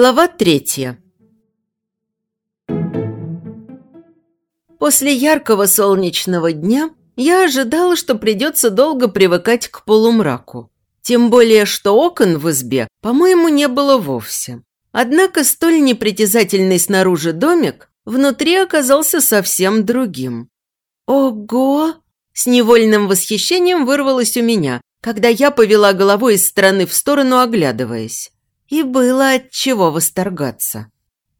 Глава третья. После яркого солнечного дня я ожидала, что придется долго привыкать к полумраку. Тем более, что окон в избе, по-моему, не было вовсе. Однако столь непритязательный снаружи домик внутри оказался совсем другим. «Ого!» – с невольным восхищением вырвалось у меня, когда я повела головой из стороны в сторону, оглядываясь. И было от чего восторгаться.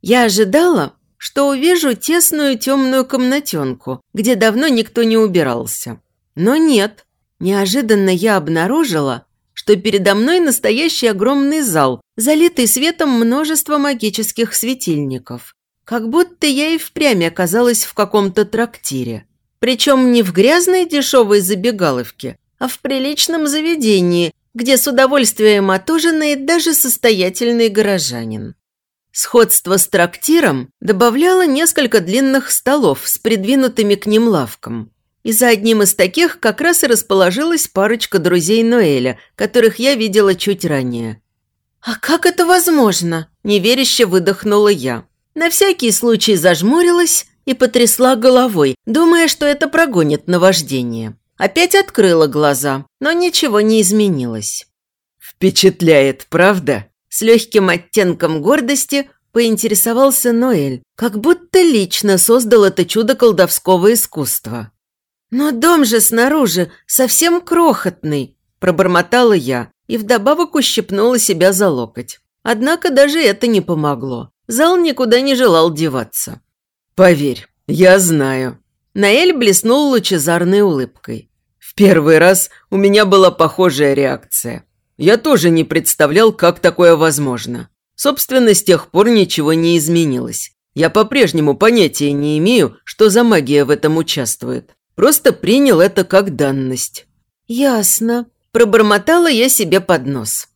Я ожидала, что увижу тесную темную комнатенку, где давно никто не убирался. Но нет. Неожиданно я обнаружила, что передо мной настоящий огромный зал, залитый светом множества магических светильников. Как будто я и впрямь оказалась в каком-то трактире. Причем не в грязной дешевой забегаловке, а в приличном заведении, где с удовольствием отужинает даже состоятельный горожанин. Сходство с трактиром добавляло несколько длинных столов с придвинутыми к ним лавком. И за одним из таких как раз и расположилась парочка друзей Ноэля, которых я видела чуть ранее. «А как это возможно?» – неверяще выдохнула я. На всякий случай зажмурилась и потрясла головой, думая, что это прогонит наваждение. Опять открыла глаза, но ничего не изменилось. «Впечатляет, правда?» С легким оттенком гордости поинтересовался Ноэль, как будто лично создал это чудо колдовского искусства. «Но дом же снаружи совсем крохотный», – пробормотала я и вдобавок ущипнула себя за локоть. Однако даже это не помогло. Зал никуда не желал деваться. «Поверь, я знаю». Наэль блеснул лучезарной улыбкой первый раз у меня была похожая реакция. Я тоже не представлял, как такое возможно. Собственно, с тех пор ничего не изменилось. Я по-прежнему понятия не имею, что за магия в этом участвует. Просто принял это как данность. «Ясно», – пробормотала я себе под нос.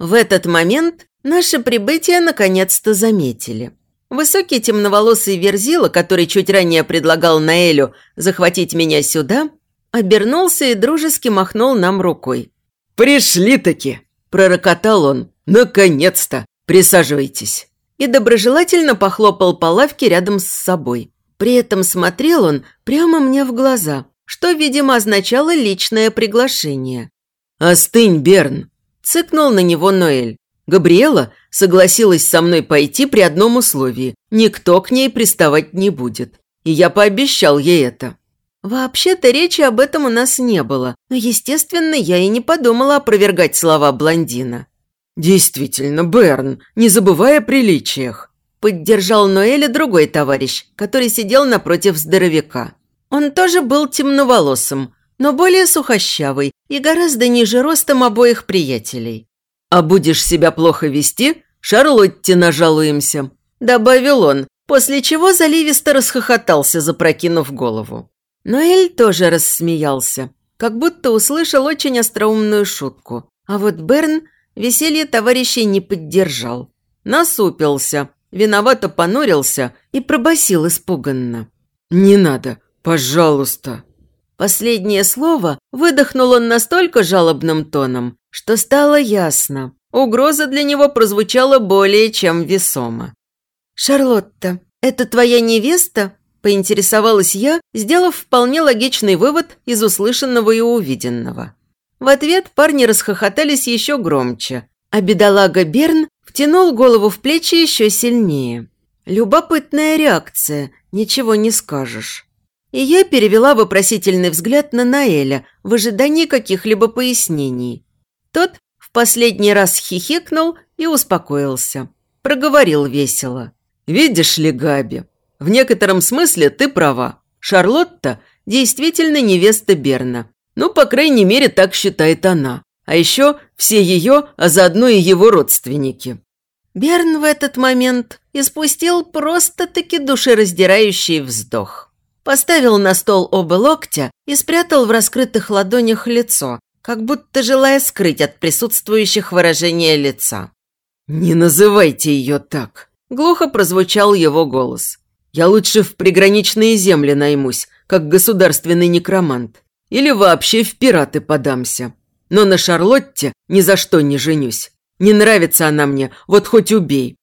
В этот момент наше прибытие наконец-то заметили. Высокий темноволосый Верзила, который чуть ранее предлагал Наэлю захватить меня сюда, обернулся и дружески махнул нам рукой. «Пришли-таки!» – пророкотал он. «Наконец-то! Присаживайтесь!» И доброжелательно похлопал по лавке рядом с собой. При этом смотрел он прямо мне в глаза, что, видимо, означало личное приглашение. «Остынь, Берн!» – цыкнул на него Ноэль. Габриэла согласилась со мной пойти при одном условии – никто к ней приставать не будет. И я пообещал ей это. Вообще-то речи об этом у нас не было, но, естественно, я и не подумала опровергать слова блондина. «Действительно, Берн, не забывая о приличиях», – поддержал Ноэля другой товарищ, который сидел напротив здоровяка. Он тоже был темноволосым, но более сухощавый и гораздо ниже ростом обоих приятелей. «А будешь себя плохо вести, Шарлотте нажалуемся», – добавил он, после чего заливисто расхохотался, запрокинув голову. Но Эль тоже рассмеялся, как будто услышал очень остроумную шутку. А вот Берн веселье товарищей не поддержал. Насупился, виновато понурился и пробасил испуганно. «Не надо, пожалуйста». Последнее слово выдохнул он настолько жалобным тоном, что стало ясно. Угроза для него прозвучала более чем весомо. «Шарлотта, это твоя невеста?» Поинтересовалась я, сделав вполне логичный вывод из услышанного и увиденного. В ответ парни расхохотались еще громче, а бедолага Берн втянул голову в плечи еще сильнее. Любопытная реакция, ничего не скажешь. И я перевела вопросительный взгляд на Наэля в ожидании каких-либо пояснений. Тот в последний раз хихикнул и успокоился. Проговорил весело. «Видишь ли, Габи, в некотором смысле ты права. Шарлотта действительно невеста Берна. Ну, по крайней мере, так считает она. А еще все ее, а заодно и его родственники. Берн в этот момент испустил просто-таки душераздирающий вздох. Поставил на стол оба локтя и спрятал в раскрытых ладонях лицо, как будто желая скрыть от присутствующих выражение лица. «Не называйте ее так!» – глухо прозвучал его голос. Я лучше в приграничные земли наймусь, как государственный некромант. Или вообще в пираты подамся. Но на Шарлотте ни за что не женюсь. Не нравится она мне, вот хоть убей.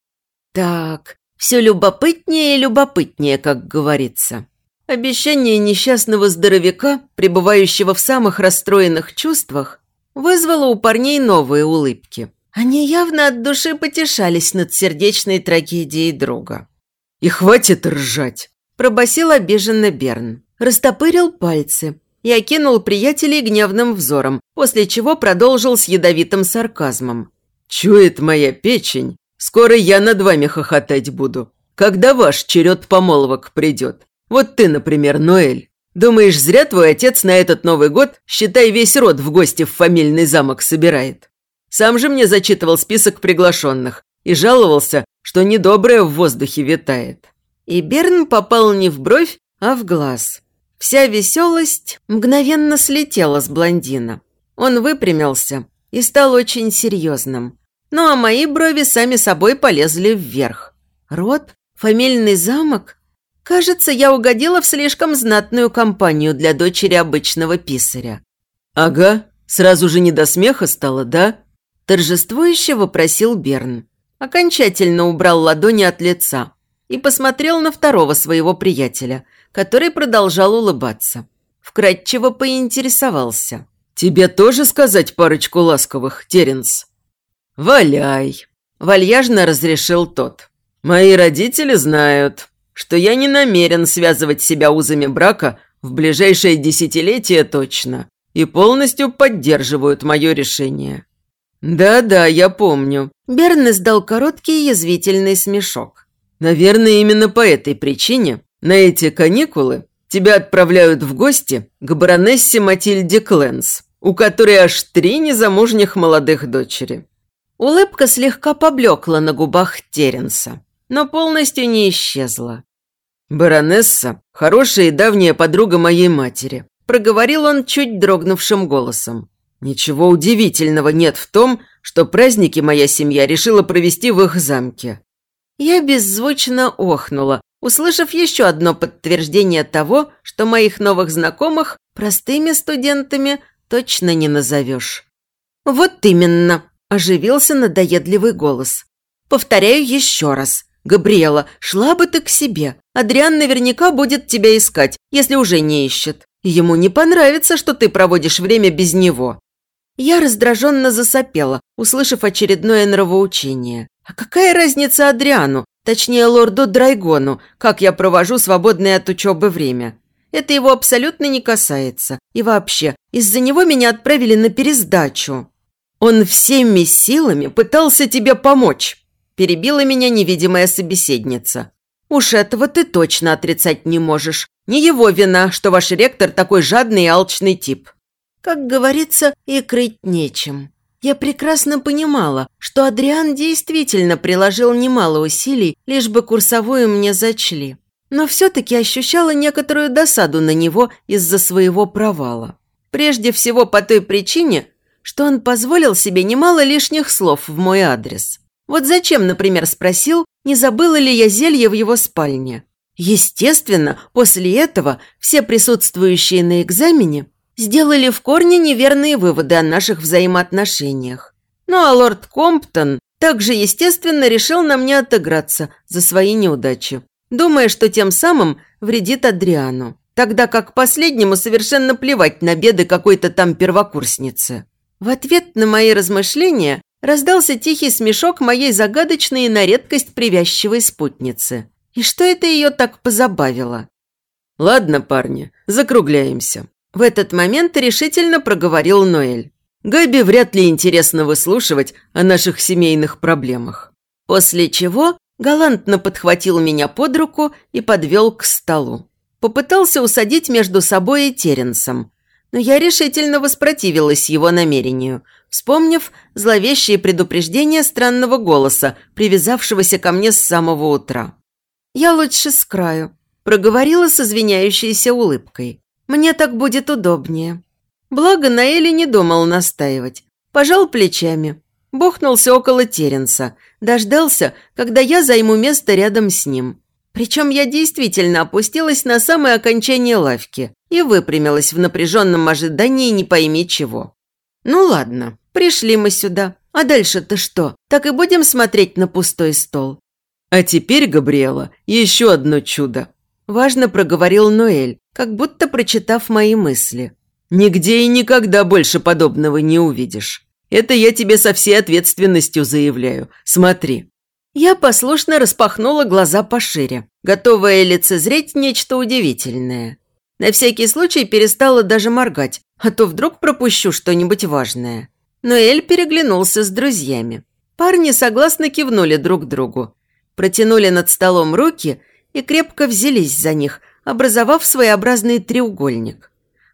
Так, все любопытнее и любопытнее, как говорится. Обещание несчастного здоровяка, пребывающего в самых расстроенных чувствах, вызвало у парней новые улыбки. Они явно от души потешались над сердечной трагедией друга. «И хватит ржать!» – пробасил обиженно Берн. Растопырил пальцы и окинул приятелей гневным взором, после чего продолжил с ядовитым сарказмом. «Чует моя печень, скоро я над вами хохотать буду. Когда ваш черед помолвок придет. Вот ты, например, Ноэль. Думаешь, зря твой отец на этот Новый год, считай, весь род в гости в фамильный замок собирает? Сам же мне зачитывал список приглашенных и жаловался, что недоброе в воздухе витает. И Берн попал не в бровь, а в глаз. Вся веселость мгновенно слетела с блондина. Он выпрямился и стал очень серьезным. Ну а мои брови сами собой полезли вверх. Род? Фамильный замок? Кажется, я угодила в слишком знатную компанию для дочери обычного писаря. «Ага, сразу же не до смеха стало, да?» Торжествующе вопросил Берн. Окончательно убрал ладони от лица и посмотрел на второго своего приятеля, который продолжал улыбаться. Вкратчиво поинтересовался. «Тебе тоже сказать парочку ласковых, Теренс?» «Валяй!» – вальяжно разрешил тот. «Мои родители знают, что я не намерен связывать себя узами брака в ближайшее десятилетие точно и полностью поддерживают мое решение». «Да-да, я помню». Берн издал короткий язвительный смешок. «Наверное, именно по этой причине на эти каникулы тебя отправляют в гости к баронессе Матильде Кленс, у которой аж три незамужних молодых дочери». Улыбка слегка поблекла на губах Теренса но полностью не исчезла. «Баронесса – хорошая и давняя подруга моей матери», – проговорил он чуть дрогнувшим голосом. «Ничего удивительного нет в том, что праздники моя семья решила провести в их замке». Я беззвучно охнула, услышав еще одно подтверждение того, что моих новых знакомых простыми студентами точно не назовешь. «Вот именно», – оживился надоедливый голос. «Повторяю еще раз. «Габриэла, шла бы ты к себе. Адриан наверняка будет тебя искать, если уже не ищет. Ему не понравится, что ты проводишь время без него». Я раздраженно засопела, услышав очередное нравоучение. «А какая разница Адриану, точнее лорду Драйгону, как я провожу свободное от учебы время? Это его абсолютно не касается. И вообще, из-за него меня отправили на пересдачу». «Он всеми силами пытался тебе помочь», Перебила меня невидимая собеседница. «Уж этого ты точно отрицать не можешь. Не его вина, что ваш ректор такой жадный и алчный тип». Как говорится, и крыть нечем. Я прекрасно понимала, что Адриан действительно приложил немало усилий, лишь бы курсовую мне зачли. Но все-таки ощущала некоторую досаду на него из-за своего провала. Прежде всего по той причине, что он позволил себе немало лишних слов в мой адрес. Вот зачем, например, спросил, не забыла ли я зелье в его спальне. Естественно, после этого все присутствующие на экзамене сделали в корне неверные выводы о наших взаимоотношениях. Ну а лорд Комптон также, естественно, решил на мне отыграться за свои неудачи, думая, что тем самым вредит Адриану, тогда как последнему совершенно плевать на беды какой-то там первокурсницы. В ответ на мои размышления Раздался тихий смешок моей загадочной и на редкость привязчивой спутницы. И что это ее так позабавило? «Ладно, парни, закругляемся». В этот момент решительно проговорил Ноэль. Габи вряд ли интересно выслушивать о наших семейных проблемах. После чего галантно подхватил меня под руку и подвел к столу. Попытался усадить между собой и Теренсом, но я решительно воспротивилась его намерению, вспомнив зловещие предупреждения странного голоса, привязавшегося ко мне с самого утра. «Я лучше с краю», – проговорила с извиняющейся улыбкой. «Мне так будет удобнее». Благо Наэли не думал настаивать. Пожал плечами. Бухнулся около Теренса. Дождался, когда я займу место рядом с ним. Причем я действительно опустилась на самое окончание лавки и выпрямилась в напряженном ожидании не пойми чего. Ну ладно, Пришли мы сюда. А дальше-то что? Так и будем смотреть на пустой стол?» А теперь, Габриэла, еще одно чудо. Важно проговорил Ноэль, как будто прочитав мои мысли. Нигде и никогда больше подобного не увидишь. Это я тебе со всей ответственностью заявляю. Смотри». Я послушно распахнула глаза пошире, готовая лицезреть нечто удивительное. На всякий случай перестала даже моргать, а то вдруг пропущу что-нибудь важное. Но Эль переглянулся с друзьями. Парни согласно кивнули друг другу, протянули над столом руки и крепко взялись за них, образовав своеобразный треугольник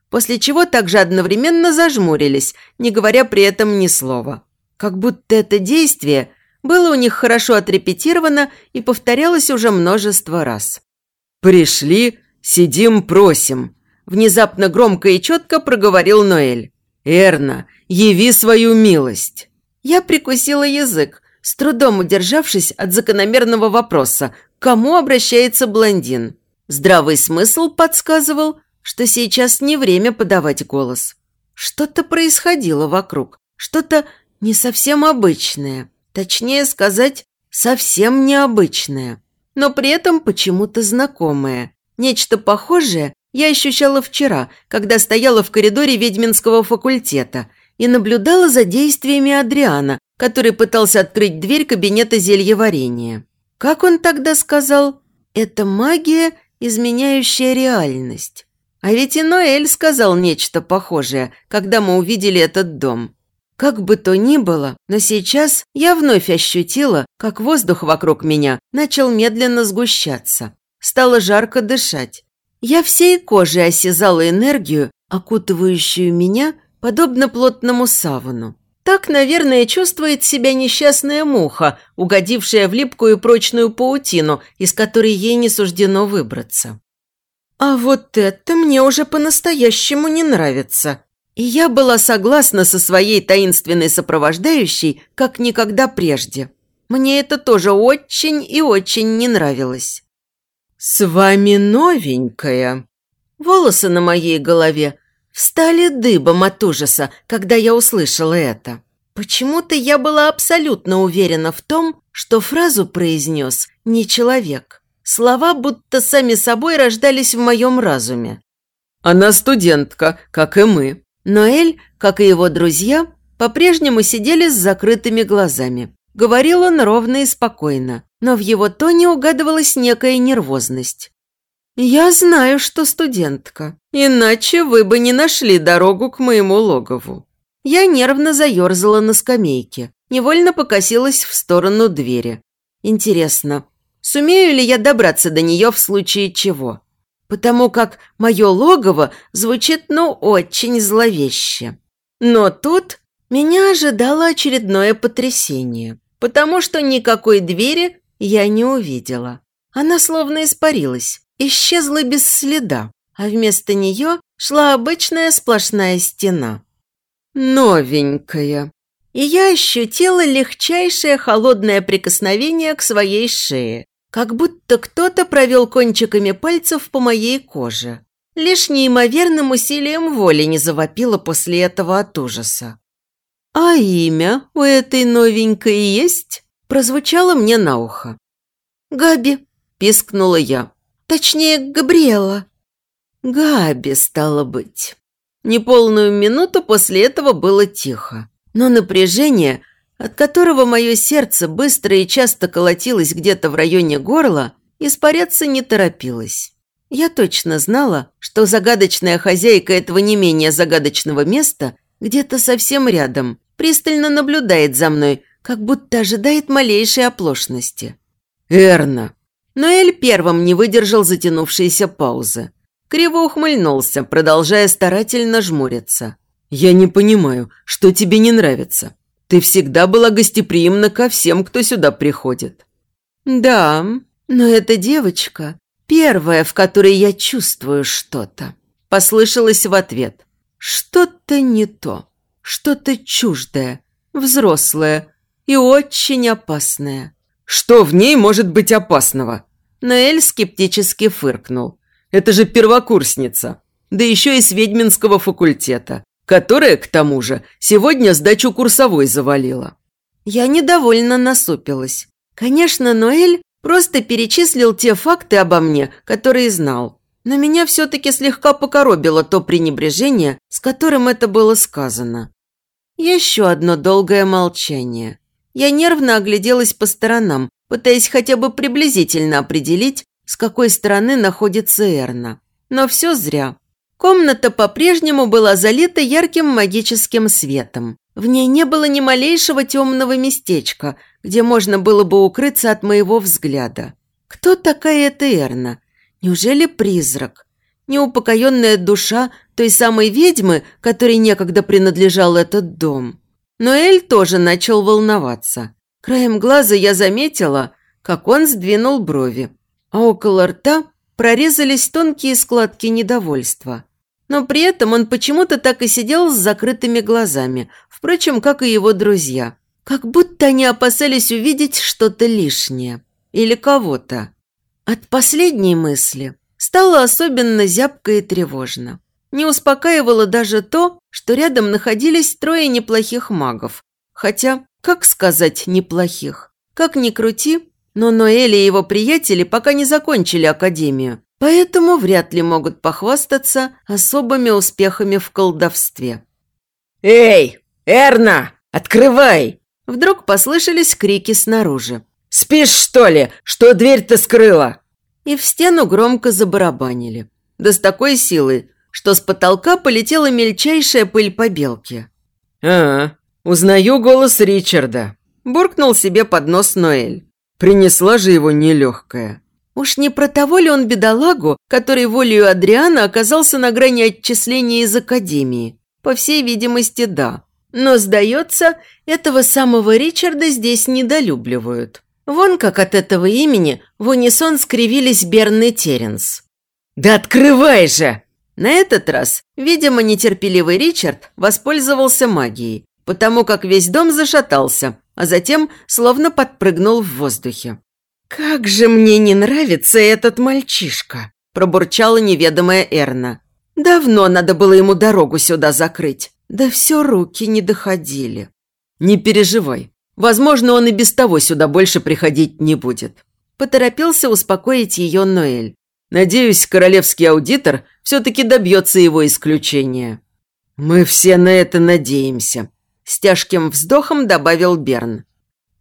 после чего также одновременно зажмурились, не говоря при этом ни слова. Как будто это действие было у них хорошо отрепетировано и повторялось уже множество раз. «Пришли, сидим, просим», – внезапно громко и четко проговорил Ноэль. «Эрна, яви свою милость». Я прикусила язык, с трудом удержавшись от закономерного вопроса, кому обращается блондин. Здравый смысл подсказывал – что сейчас не время подавать голос. Что-то происходило вокруг, что-то не совсем обычное, точнее сказать, совсем необычное, но при этом почему-то знакомое. Нечто похожее я ощущала вчера, когда стояла в коридоре ведьминского факультета и наблюдала за действиями Адриана, который пытался открыть дверь кабинета зельеварения. Как он тогда сказал? Это магия, изменяющая реальность. А ведь и Ноэль сказал нечто похожее, когда мы увидели этот дом. Как бы то ни было, но сейчас я вновь ощутила, как воздух вокруг меня начал медленно сгущаться. Стало жарко дышать. Я всей кожей осязала энергию, окутывающую меня, подобно плотному савану. Так, наверное, чувствует себя несчастная муха, угодившая в липкую прочную паутину, из которой ей не суждено выбраться. А вот это мне уже по-настоящему не нравится. И я была согласна со своей таинственной сопровождающей, как никогда прежде. Мне это тоже очень и очень не нравилось. «С вами новенькая». Волосы на моей голове встали дыбом от ужаса, когда я услышала это. Почему-то я была абсолютно уверена в том, что фразу произнес не человек. Слова будто сами собой рождались в моем разуме. Она студентка, как и мы. Ноэль, как и его друзья, по-прежнему сидели с закрытыми глазами. Говорил он ровно и спокойно, но в его тоне угадывалась некая нервозность. «Я знаю, что студентка, иначе вы бы не нашли дорогу к моему логову». Я нервно заерзала на скамейке, невольно покосилась в сторону двери. Интересно, Сумею ли я добраться до нее в случае чего? Потому как мое логово звучит, ну, очень зловеще. Но тут меня ожидало очередное потрясение, потому что никакой двери я не увидела. Она словно испарилась, исчезла без следа, а вместо нее шла обычная сплошная стена. Новенькая. И я ощутила легчайшее холодное прикосновение к своей шее, как будто кто-то провел кончиками пальцев по моей коже. Лишь неимоверным усилием воли не завопила после этого от ужаса. «А имя у этой новенькой есть?» прозвучало мне на ухо. «Габи», – пискнула я. «Точнее, Габриэла». «Габи, стало быть». Неполную минуту после этого было тихо. Но напряжение от которого мое сердце быстро и часто колотилось где-то в районе горла, испаряться не торопилось. Я точно знала, что загадочная хозяйка этого не менее загадочного места где-то совсем рядом, пристально наблюдает за мной, как будто ожидает малейшей оплошности. «Эрна!» Но Эль первым не выдержал затянувшейся паузы. Криво ухмыльнулся, продолжая старательно жмуриться. «Я не понимаю, что тебе не нравится. Ты всегда была гостеприимна ко всем, кто сюда приходит». «Да, но эта девочка первая, в которой я чувствую что-то», – послышалось в ответ. «Что-то не то, что-то чуждое, взрослое и очень опасное». «Что в ней может быть опасного?» Ноэль скептически фыркнул. «Это же первокурсница, да еще и с ведьминского факультета которая, к тому же, сегодня сдачу курсовой завалила. Я недовольно насупилась. Конечно, Ноэль Просто перечислил те факты обо мне, которые знал. Но меня все-таки слегка покоробило то пренебрежение, с которым это было сказано. Еще одно долгое молчание. Я нервно огляделась по сторонам, пытаясь хотя бы приблизительно определить, с какой стороны находится Эрна. Но все зря. Комната по-прежнему была залита ярким магическим светом. В ней не было ни малейшего темного местечка, где можно было бы укрыться от моего взгляда. Кто такая эта Эрна? Неужели призрак? Неупокоенная душа той самой ведьмы, которой некогда принадлежал этот дом? Но Эль тоже начал волноваться. Краем глаза я заметила, как он сдвинул брови, а около рта прорезались тонкие складки недовольства. Но при этом он почему-то так и сидел с закрытыми глазами, впрочем, как и его друзья. Как будто они опасались увидеть что-то лишнее. Или кого-то. От последней мысли стало особенно зябко и тревожно. Не успокаивало даже то, что рядом находились трое неплохих магов. Хотя, как сказать неплохих? Как ни крути, но Ноэль и его приятели пока не закончили академию, поэтому вряд ли могут похвастаться особыми успехами в колдовстве. «Эй, Эрна, открывай!» Вдруг послышались крики снаружи. «Спишь, что ли? Что дверь-то скрыла?» И в стену громко забарабанили. Да с такой силой, что с потолка полетела мельчайшая пыль побелки. «А, узнаю голос Ричарда», – буркнул себе под нос Ноэль. Принесла же его нелегкая. Уж не про того ли он бедолагу, который волею Адриана оказался на грани отчисления из академии? По всей видимости, да. Но, сдается, этого самого Ричарда здесь недолюбливают. Вон как от этого имени в унисон скривились Берн и Теренс. «Да открывай же!» На этот раз, видимо, нетерпеливый Ричард воспользовался магией, потому как весь дом зашатался, а затем словно подпрыгнул в воздухе. «Как же мне не нравится этот мальчишка!» – пробурчала неведомая Эрна. «Давно надо было ему дорогу сюда закрыть, да все руки не доходили». «Не переживай, возможно, он и без того сюда больше приходить не будет», – поторопился успокоить ее Ноэль. «Надеюсь, королевский аудитор все-таки добьется его исключения». «Мы все на это надеемся», с тяжким вздохом добавил Берн.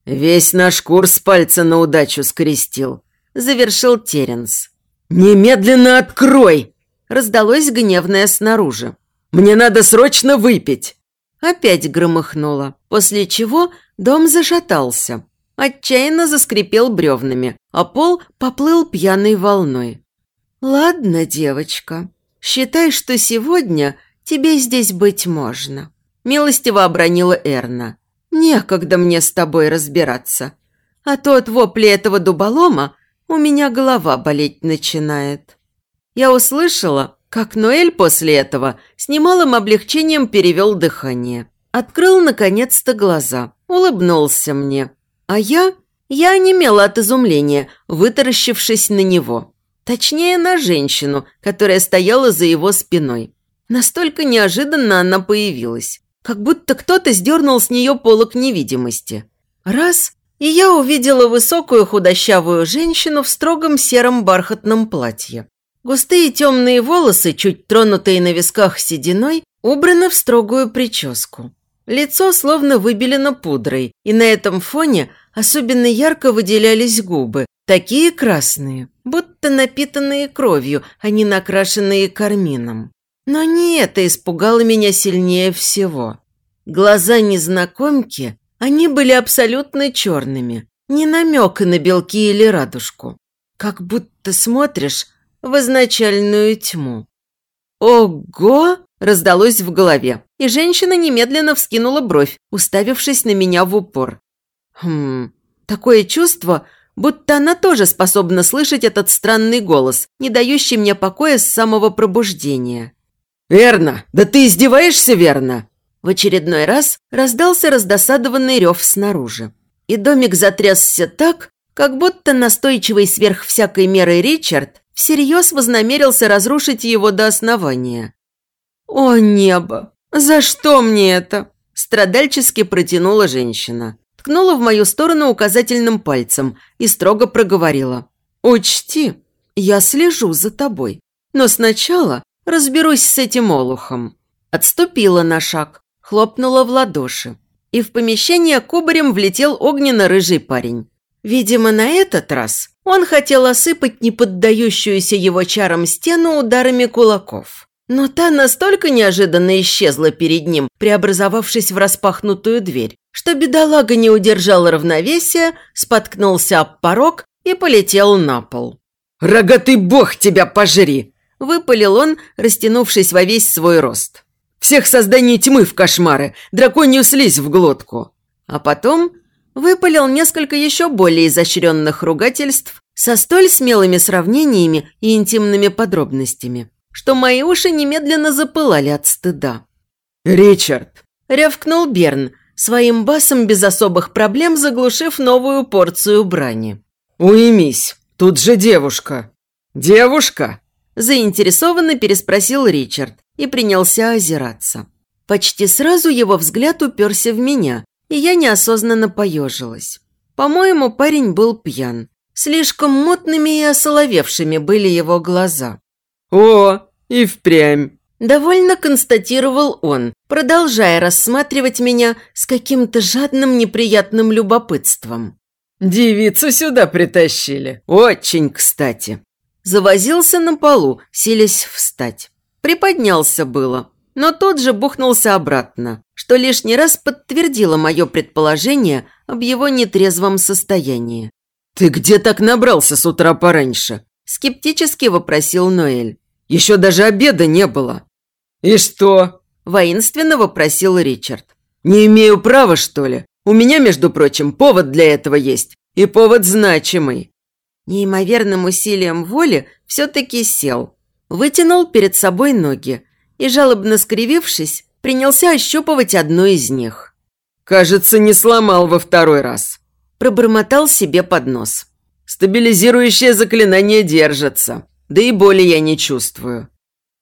«Весь наш курс пальца на удачу скрестил», – завершил Теренс. «Немедленно открой!» – раздалось гневное снаружи. «Мне надо срочно выпить!» Опять громыхнуло, после чего дом зашатался. Отчаянно заскрипел бревнами, а пол поплыл пьяной волной. «Ладно, девочка, считай, что сегодня тебе здесь быть можно» милостиво обронила Эрна. «Некогда мне с тобой разбираться. А то от вопли этого дуболома у меня голова болеть начинает». Я услышала, как Ноэль после этого с немалым облегчением перевел дыхание. Открыл, наконец-то, глаза, улыбнулся мне. А я... Я онемела от изумления, вытаращившись на него. Точнее, на женщину, которая стояла за его спиной. Настолько неожиданно она появилась как будто кто-то сдернул с нее полок невидимости. Раз, и я увидела высокую худощавую женщину в строгом сером бархатном платье. Густые темные волосы, чуть тронутые на висках сединой, убраны в строгую прическу. Лицо словно выбелено пудрой, и на этом фоне особенно ярко выделялись губы, такие красные, будто напитанные кровью, а не накрашенные кармином. Но не это испугало меня сильнее всего. Глаза незнакомки, они были абсолютно черными, не намека на белки или радужку. Как будто смотришь в изначальную тьму. «Ого!» – раздалось в голове, и женщина немедленно вскинула бровь, уставившись на меня в упор. Хм, такое чувство, будто она тоже способна слышать этот странный голос, не дающий мне покоя с самого пробуждения. «Верно! Да ты издеваешься, верно?» В очередной раз раздался раздосадованный рев снаружи. И домик затрясся так, как будто настойчивый сверх всякой меры Ричард всерьез вознамерился разрушить его до основания. «О небо! За что мне это?» – страдальчески протянула женщина. ткнула в мою сторону указательным пальцем и строго проговорила. «Учти, я слежу за тобой, но сначала разберусь с этим олухом». Отступила на шаг, хлопнула в ладоши. И в помещение кубарем влетел огненно-рыжий парень. Видимо, на этот раз он хотел осыпать неподдающуюся его чарам стену ударами кулаков. Но та настолько неожиданно исчезла перед ним, преобразовавшись в распахнутую дверь, что бедолага не удержал равновесия, споткнулся об порог и полетел на пол. «Рогатый бог тебя пожри!» – выпалил он, растянувшись во весь свой рост. «Всех созданий тьмы в кошмары, драконью слизь в глотку!» А потом выпалил несколько еще более изощренных ругательств со столь смелыми сравнениями и интимными подробностями, что мои уши немедленно запылали от стыда. «Ричард!» – рявкнул Берн, своим басом без особых проблем заглушив новую порцию брани. «Уймись, тут же девушка». «Девушка?» Заинтересованно переспросил Ричард и принялся озираться. Почти сразу его взгляд уперся в меня, и я неосознанно поежилась. По-моему, парень был пьян. Слишком мутными и осоловевшими были его глаза. «О, и впрямь!» Довольно констатировал он, продолжая рассматривать меня с каким-то жадным неприятным любопытством. «Девицу сюда притащили. Очень кстати». Завозился на полу, силясь встать. Приподнялся было, но тут же бухнулся обратно, что лишний раз подтвердило мое предположение об его нетрезвом состоянии. «Ты где так набрался с утра пораньше?» – скептически вопросил Ноэль. «Еще даже обеда не было». «И что?» – воинственно вопросил Ричард. «Не имею права, что ли? У меня, между прочим, повод для этого есть. И повод значимый». Неимоверным усилием воли все-таки сел. Вытянул перед собой ноги и, жалобно скривившись, принялся ощупывать одну из них. «Кажется, не сломал во второй раз». Пробормотал себе под нос. «Стабилизирующее заклинание держится. Да и боли я не чувствую».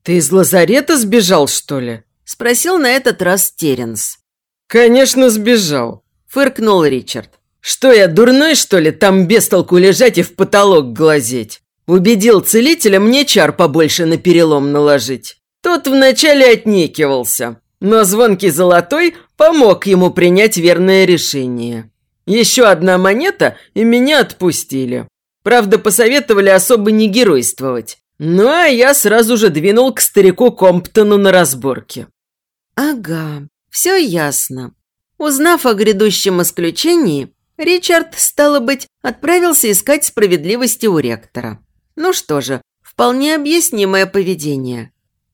«Ты из лазарета сбежал, что ли?» – спросил на этот раз Теренс. «Конечно, сбежал», – фыркнул Ричард. «Что я, дурной, что ли, там без толку лежать и в потолок глазеть? Убедил целителя мне чар побольше на перелом наложить. Тот вначале отнекивался, но звонкий золотой помог ему принять верное решение. Еще одна монета, и меня отпустили. Правда, посоветовали особо не геройствовать. Ну, а я сразу же двинул к старику Комптону на разборке. Ага, все ясно. Узнав о грядущем исключении, Ричард, стало быть, отправился искать справедливости у ректора. Ну что же, вполне объяснимое поведение.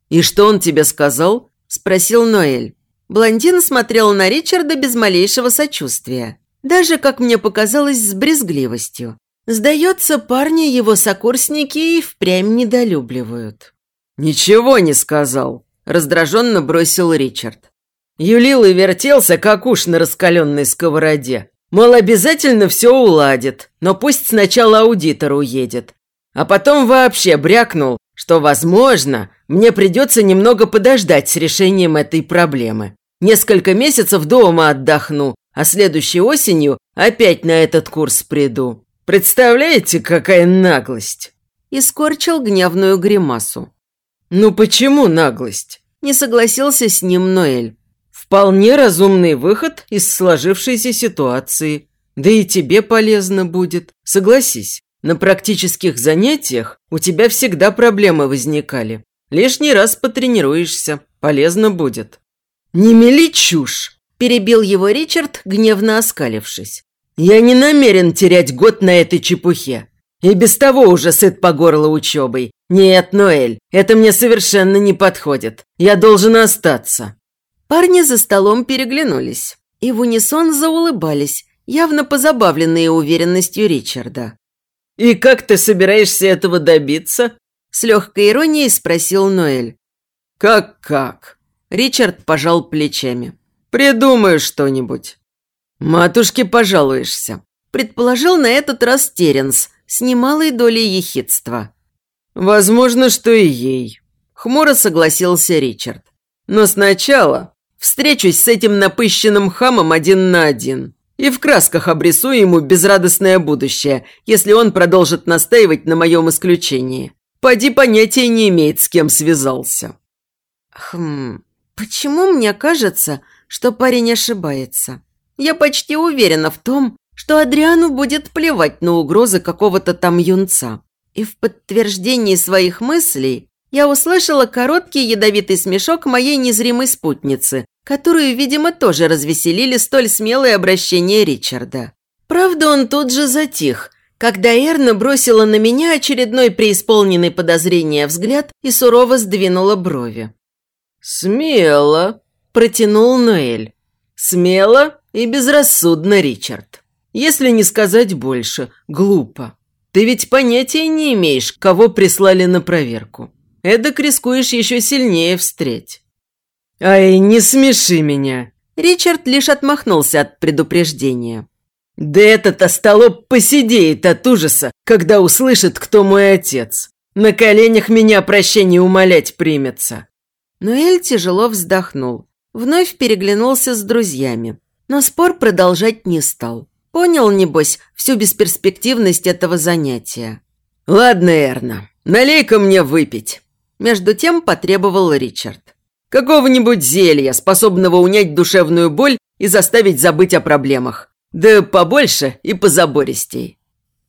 «И что он тебе сказал?» – спросил Ноэль. Блондин смотрел на Ричарда без малейшего сочувствия. Даже, как мне показалось, с брезгливостью. Сдается, парни его сокурсники и впрямь недолюбливают. «Ничего не сказал», – раздраженно бросил Ричард. Юлил и вертелся, как уж на раскаленной сковороде. Мол, обязательно все уладит, но пусть сначала аудитор уедет. А потом вообще брякнул, что, возможно, мне придется немного подождать с решением этой проблемы. Несколько месяцев дома отдохну, а следующей осенью опять на этот курс приду. Представляете, какая наглость?» И скорчил гневную гримасу. «Ну почему наглость?» Не согласился с ним Ноэль. «Вполне разумный выход из сложившейся ситуации. Да и тебе полезно будет. Согласись, на практических занятиях у тебя всегда проблемы возникали. Лишний раз потренируешься, полезно будет». «Не мели чушь!» – перебил его Ричард, гневно оскалившись. Я не намерен терять год на этой чепухе. И без того уже сыт по горло учебой. Нет, Ноэль, это мне совершенно не подходит. Я должен остаться». Парни за столом переглянулись и в унисон заулыбались, явно позабавленные уверенностью Ричарда. «И как ты собираешься этого добиться?» С легкой иронией спросил Ноэль. «Как-как?» Ричард пожал плечами. «Придумаю что-нибудь». «Матушке пожалуешься», – предположил на этот раз Теренс с немалой долей ехидства. «Возможно, что и ей», – хмуро согласился Ричард. «Но сначала встречусь с этим напыщенным хамом один на один. и в красках обрисую ему безрадостное будущее, если он продолжит настаивать на моем исключении. Поди понятия не имеет, с кем связался. Хм, почему мне кажется, что парень ошибается? Я почти уверена в том, что Адриану будет плевать на угрозы какого-то там юнца. И в подтверждении своих мыслей я услышала короткий ядовитый смешок моей незримой спутницы, которую, видимо, тоже развеселили столь смелые обращения Ричарда. Правда, он тут же затих, когда Эрна бросила на меня очередной преисполненный подозрения взгляд и сурово сдвинула брови. «Смело», – протянул Ноэль. «Смело и безрассудно, Ричард. Если не сказать больше, глупо. Ты ведь понятия не имеешь, кого прислали на проверку. Эдак рискуешь еще сильнее встреть». «Ай, не смеши меня!» Ричард лишь отмахнулся от предупреждения. «Да этот остолоп посидеет от ужаса, когда услышит, кто мой отец. На коленях меня прощения умолять примется». Ноэль тяжело вздохнул. Вновь переглянулся с друзьями. Но спор продолжать не стал. Понял, небось, всю бесперспективность этого занятия. «Ладно, Эрна, налей-ка мне выпить». Между тем потребовал Ричард. «Какого-нибудь зелья, способного унять душевную боль и заставить забыть о проблемах. Да побольше и позабористей».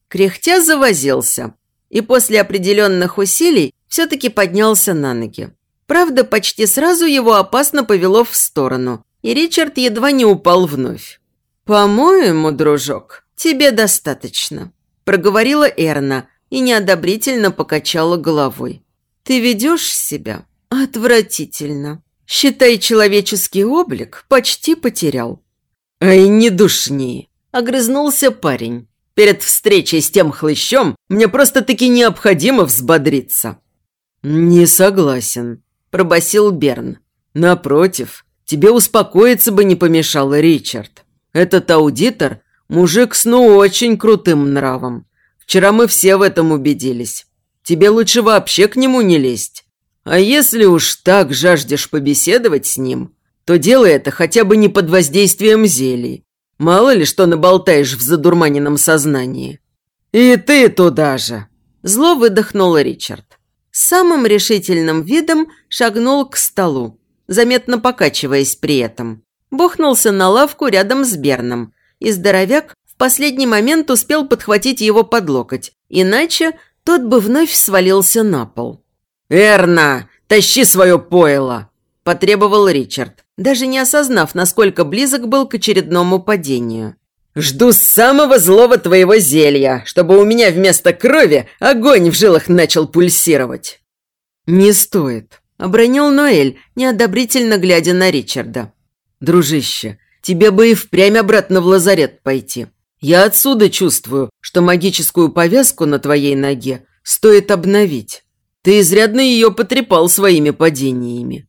Кряхтя завозился и после определенных усилий все-таки поднялся на ноги. Правда, почти сразу его опасно повело в сторону, и Ричард едва не упал вновь. «По-моему, дружок, тебе достаточно», – проговорила Эрна и неодобрительно покачала головой. «Ты ведешь себя отвратительно. Считай, человеческий облик почти потерял». «Ай, не душни!» – огрызнулся парень. «Перед встречей с тем хлыщом мне просто-таки необходимо взбодриться». «Не согласен», пробасил Берн. «Напротив, тебе успокоиться бы не помешало, Ричард. Этот аудитор – мужик с ну очень крутым нравом. Вчера мы все в этом убедились. Тебе лучше вообще к нему не лезть. А если уж так жаждешь побеседовать с ним, то делай это хотя бы не под воздействием зелий. Мало ли что наболтаешь в задурманенном сознании. И ты туда же!» Зло выдохнул Ричард самым решительным видом шагнул к столу, заметно покачиваясь при этом. Бухнулся на лавку рядом с Берном, и здоровяк в последний момент успел подхватить его под локоть, иначе тот бы вновь свалился на пол. «Эрна, тащи свое пойло!» – потребовал Ричард, даже не осознав, насколько близок был к очередному падению. Жду самого злого твоего зелья, чтобы у меня вместо крови огонь в жилах начал пульсировать». «Не стоит», – обронил Ноэль, неодобрительно глядя на Ричарда. «Дружище, тебе бы и впрямь обратно в лазарет пойти. Я отсюда чувствую, что магическую повязку на твоей ноге стоит обновить. Ты изрядно ее потрепал своими падениями».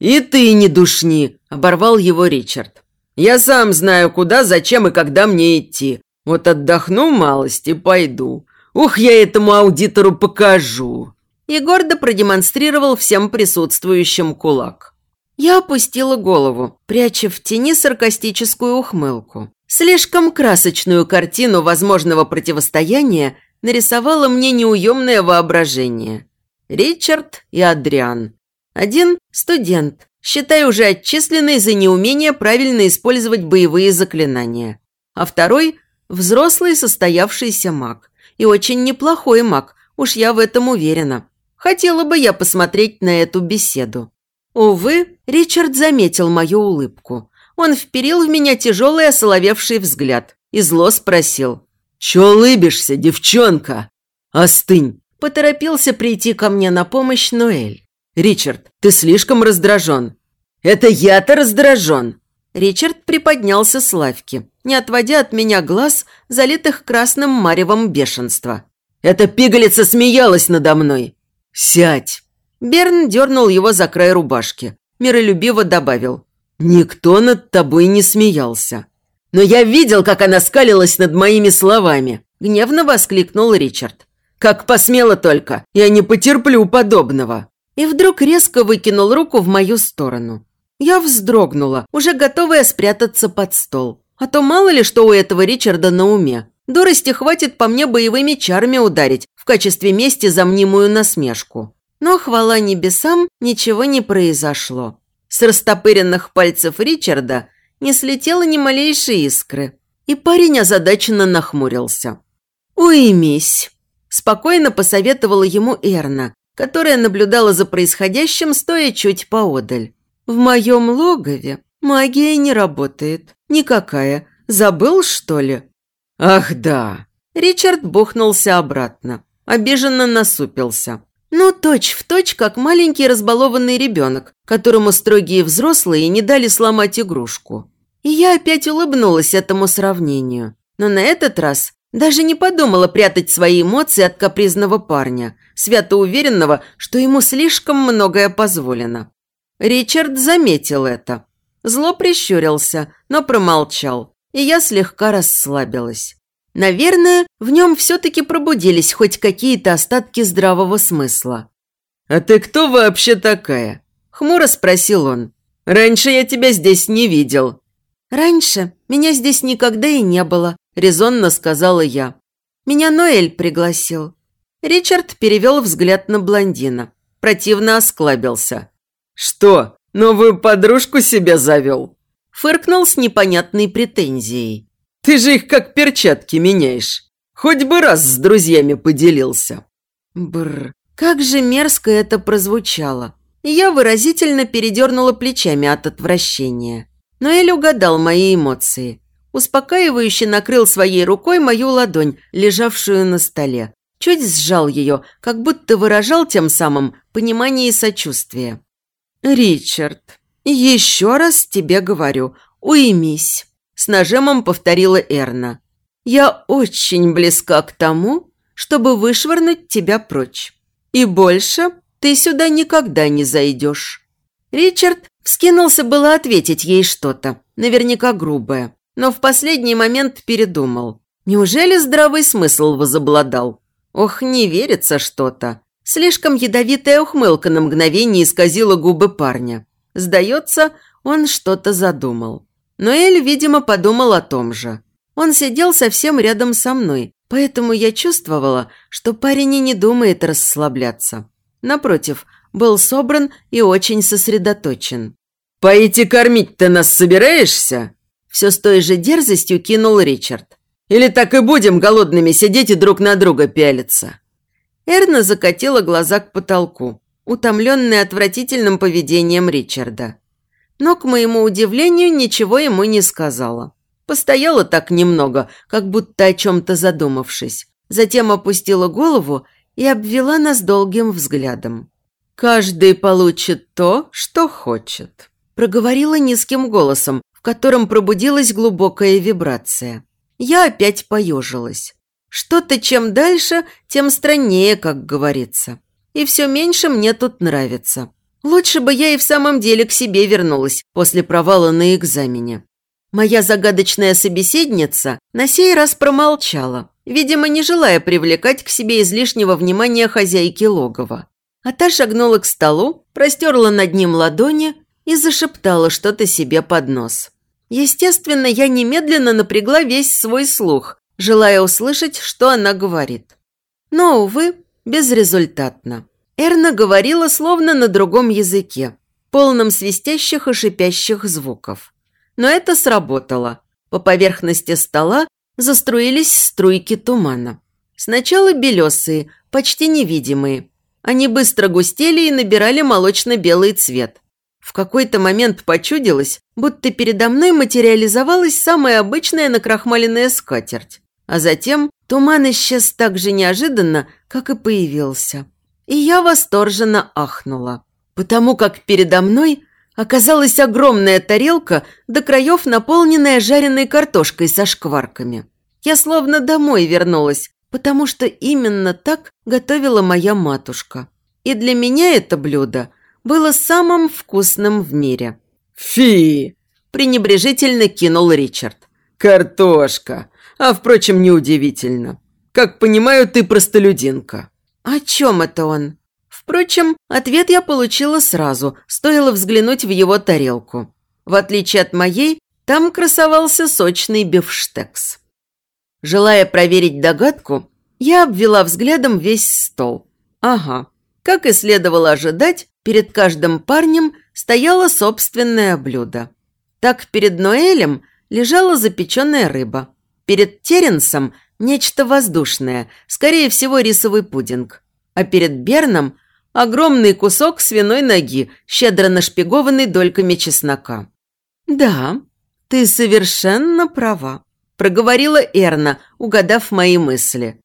«И ты не душни», – оборвал его Ричард. Я сам знаю, куда, зачем и когда мне идти. Вот отдохну малость и пойду. Ух, я этому аудитору покажу!» И гордо продемонстрировал всем присутствующим кулак. Я опустила голову, пряча в тени саркастическую ухмылку. Слишком красочную картину возможного противостояния нарисовало мне неуемное воображение. Ричард и Адриан. Один – студент, считай уже отчисленный за неумение правильно использовать боевые заклинания. А второй – взрослый состоявшийся маг. И очень неплохой маг, уж я в этом уверена. Хотела бы я посмотреть на эту беседу. Увы, Ричард заметил мою улыбку. Он вперил в меня тяжелый осоловевший взгляд и зло спросил. «Чё улыбишься, девчонка? Остынь!» Поторопился прийти ко мне на помощь Ноэль. «Ричард, ты слишком раздражен». «Это я-то раздражен!» Ричард приподнялся с лавки, не отводя от меня глаз, залитых красным маревом бешенства. «Эта пигалица смеялась надо мной!» «Сядь!» Берн дернул его за край рубашки. Миролюбиво добавил. «Никто над тобой не смеялся. Но я видел, как она скалилась над моими словами!» Гневно воскликнул Ричард. «Как посмела только! Я не потерплю подобного!» и вдруг резко выкинул руку в мою сторону. Я вздрогнула, уже готовая спрятаться под стол. А то мало ли что у этого Ричарда на уме. Дурости хватит по мне боевыми чарами ударить в качестве мести за мнимую насмешку. Но, хвала небесам, ничего не произошло. С растопыренных пальцев Ричарда не слетело ни малейшей искры. И парень озадаченно нахмурился. «Уймись», – спокойно посоветовала ему Эрна, которая наблюдала за происходящим, стоя чуть поодаль. «В моем логове магия не работает. Никакая. Забыл, что ли?» «Ах, да!» Ричард бухнулся обратно. Обиженно насупился. Ну, точь в точь, как маленький разбалованный ребенок, которому строгие взрослые не дали сломать игрушку. И я опять улыбнулась этому сравнению. Но на этот раз даже не подумала прятать свои эмоции от капризного парня, свято уверенного, что ему слишком многое позволено. Ричард заметил это. Зло прищурился, но промолчал, и я слегка расслабилась. Наверное, в нем все-таки пробудились хоть какие-то остатки здравого смысла. «А ты кто вообще такая?» – хмуро спросил он. «Раньше я тебя здесь не видел». «Раньше меня здесь никогда и не было», – резонно сказала я. «Меня Ноэль пригласил». Ричард перевел взгляд на блондина. Противно осклабился. «Что, новую подружку себе завел?» Фыркнул с непонятной претензией. «Ты же их как перчатки меняешь. Хоть бы раз с друзьями поделился». Бррр, как же мерзко это прозвучало. Я выразительно передернула плечами от отвращения. Но Эль угадал мои эмоции. Успокаивающе накрыл своей рукой мою ладонь, лежавшую на столе. Чуть сжал ее, как будто выражал тем самым понимание и сочувствие. «Ричард, еще раз тебе говорю, уймись», – с нажимом повторила Эрна. «Я очень близка к тому, чтобы вышвырнуть тебя прочь. И больше ты сюда никогда не зайдешь». Ричард вскинулся было ответить ей что-то, наверняка грубое, но в последний момент передумал. Неужели здравый смысл возобладал? Ох, не верится что-то. Слишком ядовитая ухмылка на мгновение исказила губы парня. Сдается, он что-то задумал. Но Эль, видимо, подумал о том же. Он сидел совсем рядом со мной, поэтому я чувствовала, что парень и не думает расслабляться. Напротив, был собран и очень сосредоточен. «Поить и кормить ты нас собираешься?» Все с той же дерзостью кинул Ричард. «Или так и будем голодными сидеть и друг на друга пялиться?» Эрна закатила глаза к потолку, утомленная отвратительным поведением Ричарда. Но, к моему удивлению, ничего ему не сказала. Постояла так немного, как будто о чем-то задумавшись. Затем опустила голову и обвела нас долгим взглядом. «Каждый получит то, что хочет», – проговорила низким голосом, в котором пробудилась глубокая вибрация. Я опять поежилась. Что-то чем дальше, тем страннее, как говорится. И все меньше мне тут нравится. Лучше бы я и в самом деле к себе вернулась после провала на экзамене. Моя загадочная собеседница на сей раз промолчала, видимо, не желая привлекать к себе излишнего внимания хозяйки логова. А та шагнула к столу, простерла над ним ладони и зашептала что-то себе под нос. Естественно, я немедленно напрягла весь свой слух, желая услышать, что она говорит. Но, увы, безрезультатно. Эрна говорила словно на другом языке, полном свистящих и шипящих звуков. Но это сработало. По поверхности стола заструились струйки тумана. Сначала белесые, почти невидимые, они быстро густели и набирали молочно-белый цвет. В какой-то момент почудилось, будто передо мной материализовалась самая обычная накрахмаленная скатерть. А затем туман исчез так же неожиданно, как и появился. И я восторженно ахнула, потому как передо мной оказалась огромная тарелка, до краев наполненная жареной картошкой со шкварками. Я словно домой вернулась, потому что именно так готовила моя матушка. И для меня это блюдо было самым вкусным в мире. «Фи!» – пренебрежительно кинул Ричард. «Картошка! А, впрочем, неудивительно. Как понимаю, ты простолюдинка». «О чем это он?» Впрочем, ответ я получила сразу, стоило взглянуть в его тарелку. В отличие от моей, Там красовался сочный бифштекс. Желая проверить догадку, я обвела взглядом весь стол. Ага, как и следовало ожидать, перед каждым парнем стояло собственное блюдо. Так перед Ноэлем лежала запеченная рыба. Перед Теренсом – нечто воздушное, скорее всего, рисовый пудинг. А перед Берном – огромный кусок свиной ноги, щедро нашпигованный дольками чеснока. «Да, ты совершенно права», – проговорила Эрна, угадав мои мысли.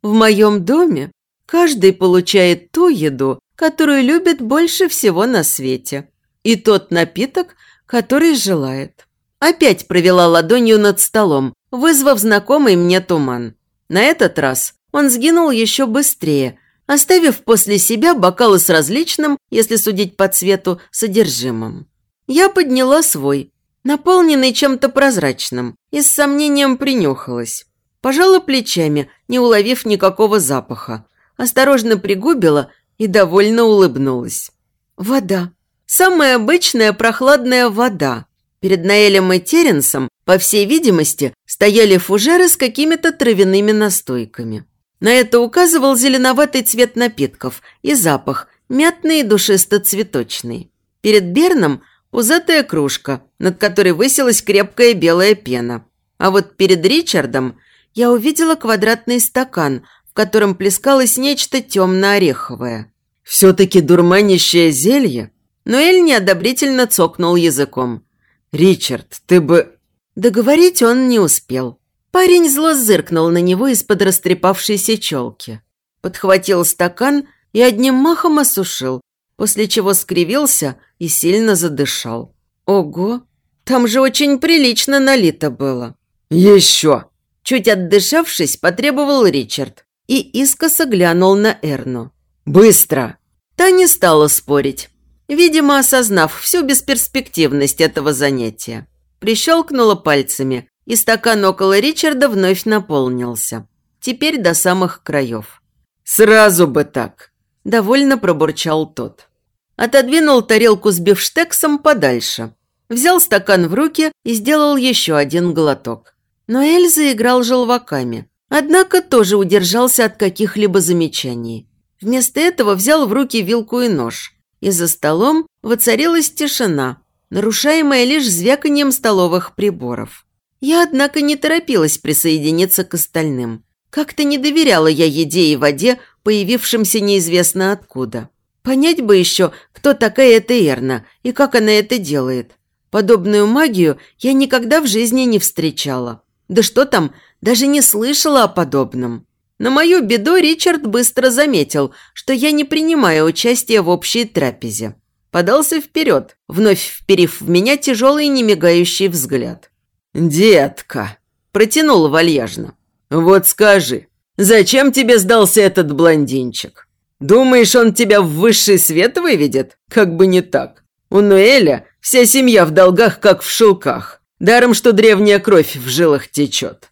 «В моем доме каждый получает ту еду, которую любит больше всего на свете, и тот напиток, который желает». Опять провела ладонью над столом, вызвав знакомый мне туман. На этот раз он сгинул еще быстрее, оставив после себя бокалы с различным, если судить по цвету, содержимым. Я подняла свой, наполненный чем-то прозрачным, и с сомнением принюхалась. Пожала плечами, не уловив никакого запаха. Осторожно пригубила и довольно улыбнулась. Вода. Самая обычная прохладная вода, Перед Наэлем и Теренсом, по всей видимости, стояли фужеры с какими-то травяными настойками. На это указывал зеленоватый цвет напитков и запах, мятный и душисто-цветочный. Перед Берном пузатая кружка, над которой высилась крепкая белая пена. А вот перед Ричардом я увидела квадратный стакан, в котором плескалось нечто темно-ореховое. «Все-таки дурманящее зелье?» Ноэль неодобрительно цокнул языком – «Ричард, ты бы...» Договорить он не успел. Парень зло зыркнул на него из-под растрепавшейся челки. Подхватил стакан и одним махом осушил, после чего скривился и сильно задышал. Ого, там же очень прилично налито было. «Еще!» Чуть отдышавшись, потребовал Ричард и искоса глянул на Эрну. «Быстро!» Та не стала спорить, видимо, осознав всю бесперспективность этого занятия. Прищелкнула пальцами, и стакан около Ричарда вновь наполнился. Теперь до самых краев. «Сразу бы так!» – довольно пробурчал тот. Отодвинул тарелку с бифштексом подальше. Взял стакан в руки и сделал еще один глоток. Но Эльза играл желваками. Однако тоже удержался от каких-либо замечаний. Вместо этого взял в руки вилку и нож – и за столом воцарилась тишина, нарушаемая лишь звяканием столовых приборов. Я, однако, не торопилась присоединиться к остальным. Как-то не доверяла я еде и воде, появившимся неизвестно откуда. Понять бы еще, кто такая эта Эрна и как она это делает. Подобную магию я никогда в жизни не встречала. Да что там, даже не слышала о подобном. На мою беду Ричард быстро заметил, что я не принимаю участия в общей трапезе. Подался вперед, вновь вперив в меня тяжелый немигающий взгляд. «Детка!» – протянул вальяжно. «Вот скажи, зачем тебе сдался этот блондинчик? Думаешь, он тебя в высший свет выведет? Как бы не так. У Ноэля вся семья в долгах, как в шелках. Даром, что древняя кровь в жилах течет.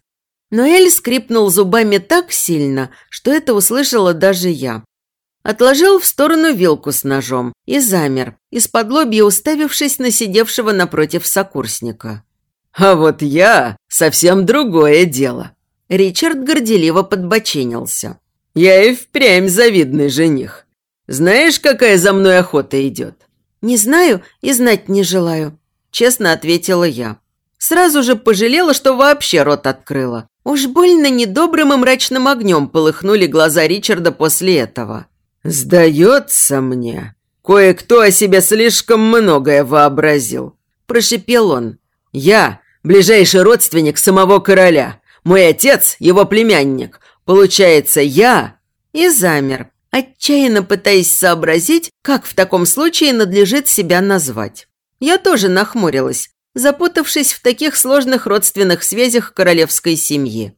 Но Эль скрипнул зубами так сильно, что это услышала даже я. Отложил в сторону вилку с ножом и замер, из-под лобья уставившись на сидевшего напротив сокурсника. «А вот я совсем другое дело». Ричард горделиво подбоченился. «Я и впрямь завидный жених. Знаешь, какая за мной охота идет?» «Не знаю и знать не желаю», – честно ответила я. Сразу же пожалела, что вообще рот открыла. Уж больно недобрым и мрачным огнем полыхнули глаза Ричарда после этого. «Сдается мне, кое-кто о себе слишком многое вообразил», – прошипел он. «Я – ближайший родственник самого короля. Мой отец – его племянник. Получается, я...» И замер, отчаянно пытаясь сообразить, как в таком случае надлежит себя назвать. Я тоже нахмурилась, запутавшись в таких сложных родственных связях королевской семьи.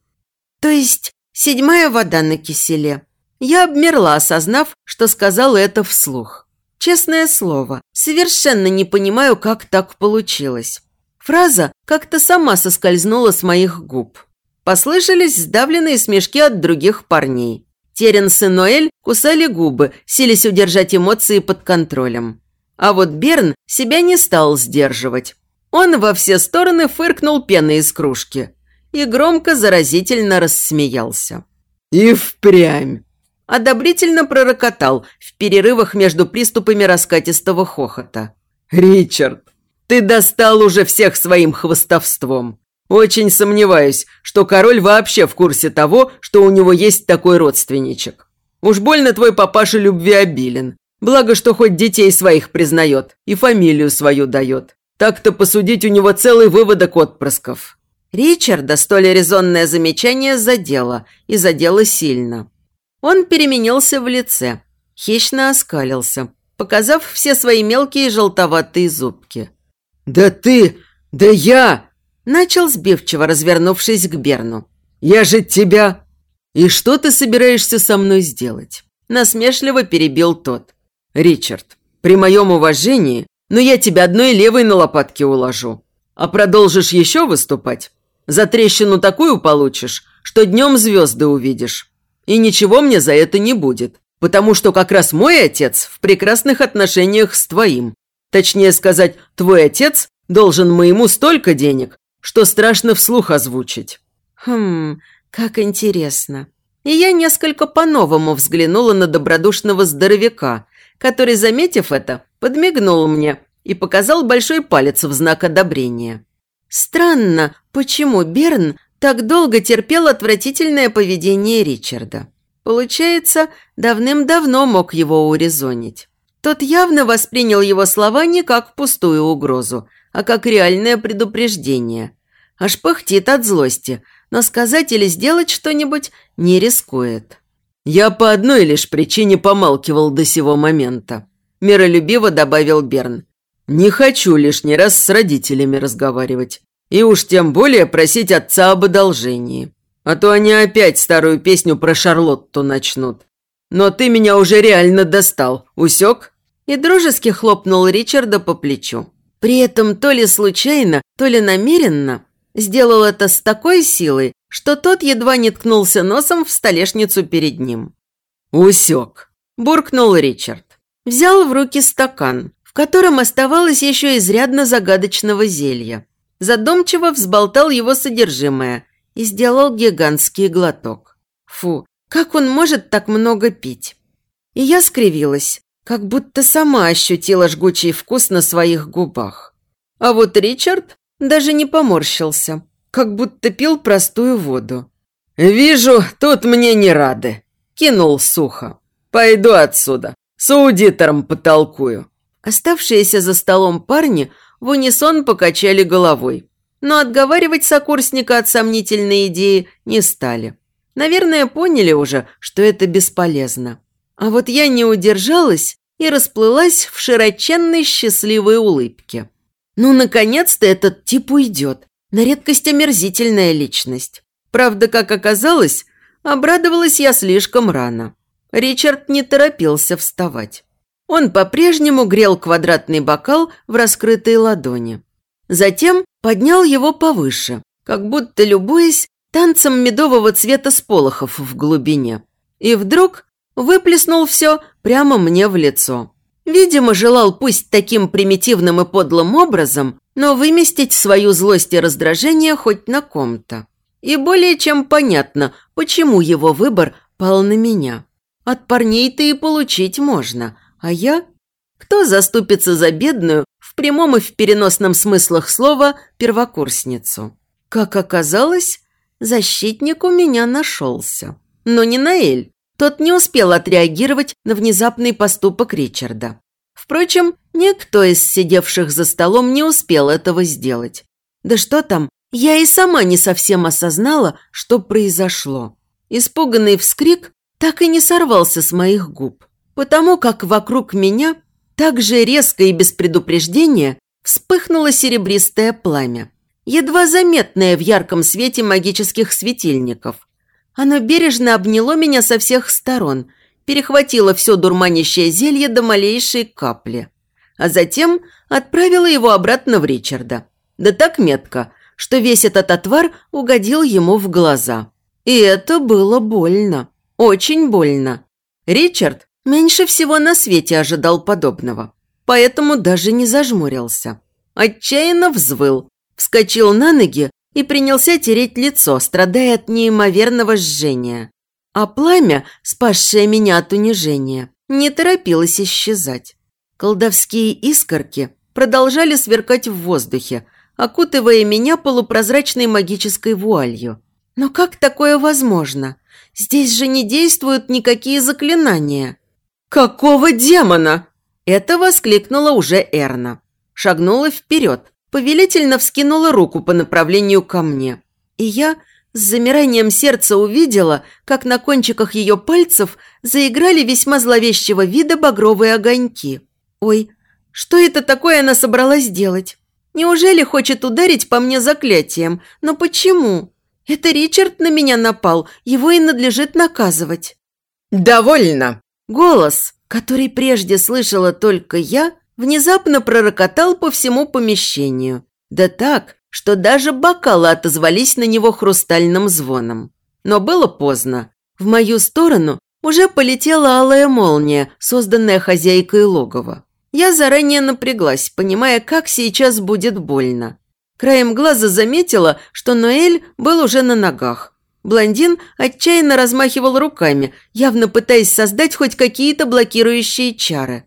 То есть седьмая вода на киселе. Я обмерла, осознав, что сказала это вслух. Честное слово, совершенно не понимаю, как так получилось. Фраза как-то сама соскользнула с моих губ. Послышались сдавленные смешки от других парней. Теренс и Ноэль кусали губы, сились удержать эмоции под контролем. А вот Берн себя не стал сдерживать. Он во все стороны фыркнул пеной из кружки и громко заразительно рассмеялся. «И впрямь!» Одобрительно пророкотал в перерывах между приступами раскатистого хохота. «Ричард, ты достал уже всех своим хвостовством. Очень сомневаюсь, что король вообще в курсе того, что у него есть такой родственничек. Уж больно твой папаша любвеобилен. Благо, что хоть детей своих признает и фамилию свою дает. Так-то посудить у него целый выводок отпрысков». Ричарда столь резонное замечание задело, и задело сильно. Он переменился в лице, хищно оскалился, показав все свои мелкие желтоватые зубки. «Да ты! Да я!» Начал сбивчиво, развернувшись к Берну. «Я же тебя...» «И что ты собираешься со мной сделать?» Насмешливо перебил тот. «Ричард, при моем уважении, но я тебя одной левой на лопатки уложу. А продолжишь еще выступать? За трещину такую получишь, что днем звезды увидишь. И ничего мне за это не будет, потому что как раз мой отец в прекрасных отношениях с твоим. Точнее сказать, твой отец должен моему столько денег, что страшно вслух озвучить». «Хм, как интересно». И я несколько по-новому взглянула на добродушного здоровяка, который, заметив это, подмигнул мне и показал большой палец в знак одобрения. Странно, почему Берн так долго терпел отвратительное поведение Ричарда. Получается, давным-давно мог его урезонить. Тот явно воспринял его слова не как пустую угрозу, а как реальное предупреждение. Аж пыхтит от злости, но сказать или сделать что-нибудь не рискует. «Я по одной лишь причине помалкивал до сего момента», – миролюбиво добавил Берн. Не хочу лишний раз с родителями разговаривать. И уж тем более просить отца об одолжении. А то они опять старую песню про Шарлотту начнут. Но ты меня уже реально достал. Усек?» И дружески хлопнул Ричарда по плечу. При этом то ли случайно, то ли намеренно сделал это с такой силой, что тот едва не ткнулся носом в столешницу перед ним. «Усек», – буркнул Ричард. Взял в руки стакан, в котором оставалось еще изрядно загадочного зелья. Задумчиво взболтал его содержимое и сделал гигантский глоток. Фу, как он может так много пить? И я скривилась, как будто сама ощутила жгучий вкус на своих губах. А вот Ричард даже не поморщился, как будто пил простую воду. «Вижу, тут мне не рады», – кинул сухо. «Пойду отсюда, с аудитором потолкую». Оставшиеся за столом парни в унисон покачали головой, но отговаривать сокурсника от сомнительной идеи не стали. Наверное, поняли уже, что это бесполезно. А вот я не удержалась и расплылась в широченной счастливой улыбке. Ну, наконец-то этот тип уйдет. На редкость омерзительная личность. Правда, как оказалось, обрадовалась я слишком рано. Ричард не торопился вставать. Он по-прежнему грел квадратный бокал в раскрытой ладони. Затем поднял его повыше, как будто любуясь танцем медового цвета сполохов в глубине. И вдруг выплеснул все прямо мне в лицо. Видимо, желал пусть таким примитивным и подлым образом, но выместить свою злость и раздражение хоть на ком-то. И более чем понятно, почему его выбор пал на меня. От парней-то и получить можно, а я? Кто заступится за бедную, в прямом и в переносном смыслах слова, первокурсницу? Как оказалось, защитник у меня нашелся. Но не Наэль. Тот не успел отреагировать на внезапный поступок Ричарда. Впрочем, никто из сидевших за столом не успел этого сделать. Да что там, я и сама не совсем осознала, что произошло. Испуганный вскрик так и не сорвался с моих губ потому как вокруг меня так же резко и без предупреждения вспыхнуло серебристое пламя, едва заметное в ярком свете магических светильников. Оно бережно обняло меня со всех сторон, перехватило все дурманящее зелье до малейшей капли, а затем отправило его обратно в Ричарда. Да так метко, что весь этот отвар угодил ему в глаза. И это было больно, очень больно. Ричард Меньше всего на свете ожидал подобного, поэтому даже не зажмурился. отчаянно взвыл, вскочил на ноги и принялся тереть лицо, страдая от неимоверного жжения. А пламя, спасшее меня от унижения, не торопилось исчезать. Колдовские искорки продолжали сверкать в воздухе, окутывая меня полупрозрачной магической вуалью. Но как такое возможно? Здесь же не действуют никакие заклинания. «Какого демона?» Это воскликнула уже Эрна. Шагнула вперед, повелительно вскинула руку по направлению ко мне. И я с замиранием сердца увидела, как на кончиках ее пальцев заиграли весьма зловещего вида багровые огоньки. Ой, что это такое она собралась делать? Неужели хочет ударить по мне заклятием? Но почему? Это Ричард на меня напал, его и надлежит наказывать. «Довольно!» Голос, который прежде слышала только я, внезапно пророкотал по всему помещению. Да так, что даже бокалы отозвались на него хрустальным звоном. Но было поздно. В мою сторону уже полетела алая молния, созданная хозяйкой логова. Я заранее напряглась, понимая, как сейчас будет больно. Краем глаза заметила, что Ноэль был уже на ногах. Блондин отчаянно размахивал руками, явно пытаясь создать хоть какие-то блокирующие чары.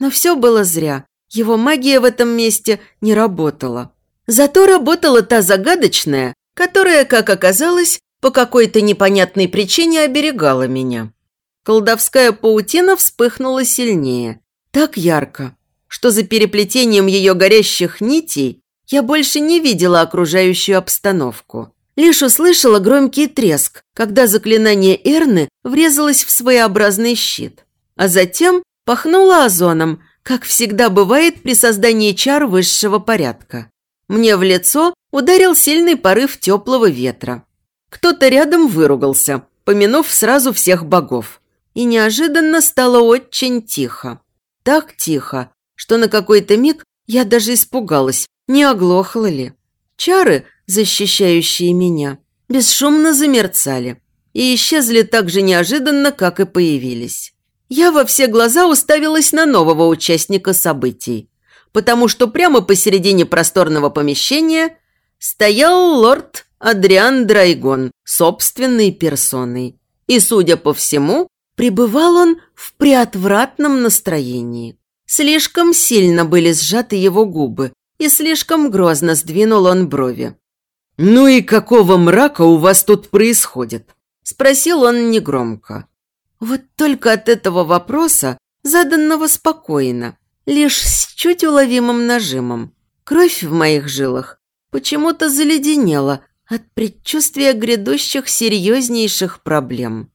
Но все было зря. Его магия в этом месте не работала. Зато работала та загадочная, которая, как оказалось, по какой-то непонятной причине оберегала меня. Колдовская паутина вспыхнула сильнее, так ярко, что за переплетением ее горящих нитей я больше не видела окружающую обстановку. Лишь услышала громкий треск, когда заклинание Эрны врезалось в своеобразный щит. А затем пахнуло озоном, как всегда бывает при создании чар высшего порядка. Мне в лицо ударил сильный порыв теплого ветра. Кто-то рядом выругался, помянув сразу всех богов. И неожиданно стало очень тихо. Так тихо, что на какой-то миг я даже испугалась, не оглохла ли. Чары, защищающие меня, бесшумно замерцали и исчезли так же неожиданно, как и появились. Я во все глаза уставилась на нового участника событий, потому что прямо посередине просторного помещения стоял лорд Адриан Драйгон собственной персоной. И, судя по всему, Пребывал он в приотвратном настроении. Слишком сильно были сжаты его губы, и слишком грозно сдвинул он брови. «Ну и какого мрака у вас тут происходит?» – спросил он негромко. Вот только от этого вопроса, заданного спокойно, лишь с чуть уловимым нажимом, кровь в моих жилах почему-то заледенела от предчувствия грядущих серьезнейших проблем.